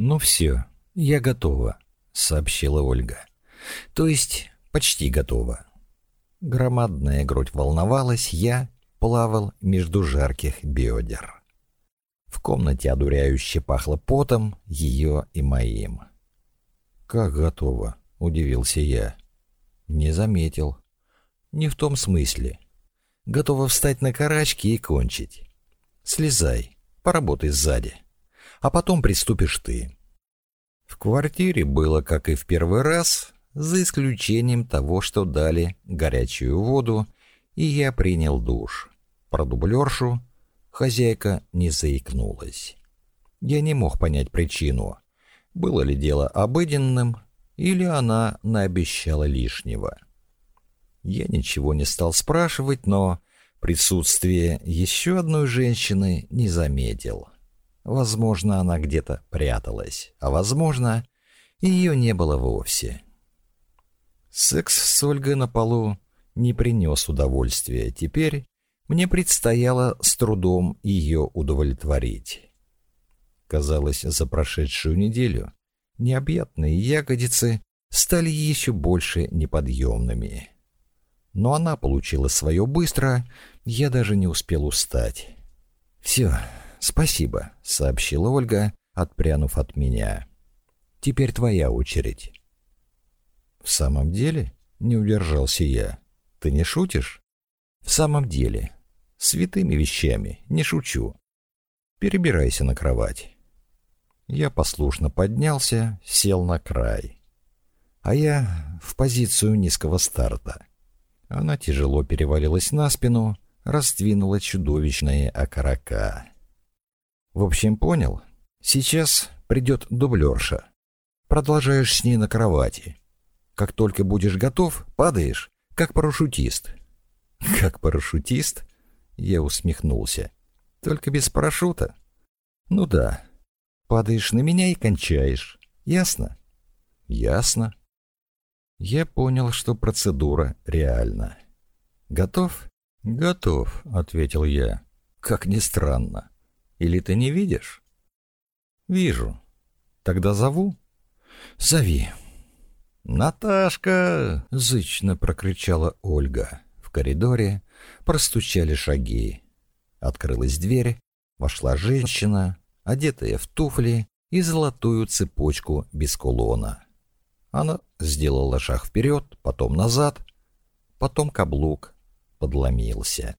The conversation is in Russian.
«Ну все, я готова», — сообщила Ольга. «То есть почти готова». Громадная грудь волновалась, я плавал между жарких бедер. В комнате одуряюще пахло потом, ее и моим. «Как готово?» — удивился я. «Не заметил». «Не в том смысле. Готова встать на карачки и кончить. Слезай, поработай сзади. А потом приступишь ты». В квартире было, как и в первый раз, за исключением того, что дали горячую воду, и я принял душ. Про дублершу хозяйка не заикнулась. Я не мог понять причину. Было ли дело обыденным, или она наобещала лишнего. Я ничего не стал спрашивать, но присутствие еще одной женщины не заметил. Возможно, она где-то пряталась, а возможно, ее не было вовсе. Секс с Ольгой на полу не принес удовольствия. Теперь мне предстояло с трудом ее удовлетворить. Казалось, за прошедшую неделю необъятные ягодицы стали еще больше неподъемными. Но она получила свое быстро, я даже не успел устать. «Все, спасибо», — сообщила Ольга, отпрянув от меня. «Теперь твоя очередь». «В самом деле?» — не удержался я. «Ты не шутишь?» «В самом деле. Святыми вещами, не шучу. Перебирайся на кровать». Я послушно поднялся, сел на край. А я в позицию низкого старта. Она тяжело перевалилась на спину, раздвинула чудовищные окорока. В общем, понял? Сейчас придет дублерша. Продолжаешь с ней на кровати. Как только будешь готов, падаешь, как парашютист. Как парашютист? Я усмехнулся. Только без парашюта? Ну да. Падаешь на меня и кончаешь. Ясно? Ясно. Я понял, что процедура реальна. Готов? Готов, ответил я. Как ни странно. Или ты не видишь? Вижу. Тогда зову? Зови. «Наташка!» — зычно прокричала Ольга. В коридоре простучали шаги. Открылась дверь, вошла женщина, одетая в туфли и золотую цепочку без кулона. Она сделала шаг вперед, потом назад, потом каблук подломился.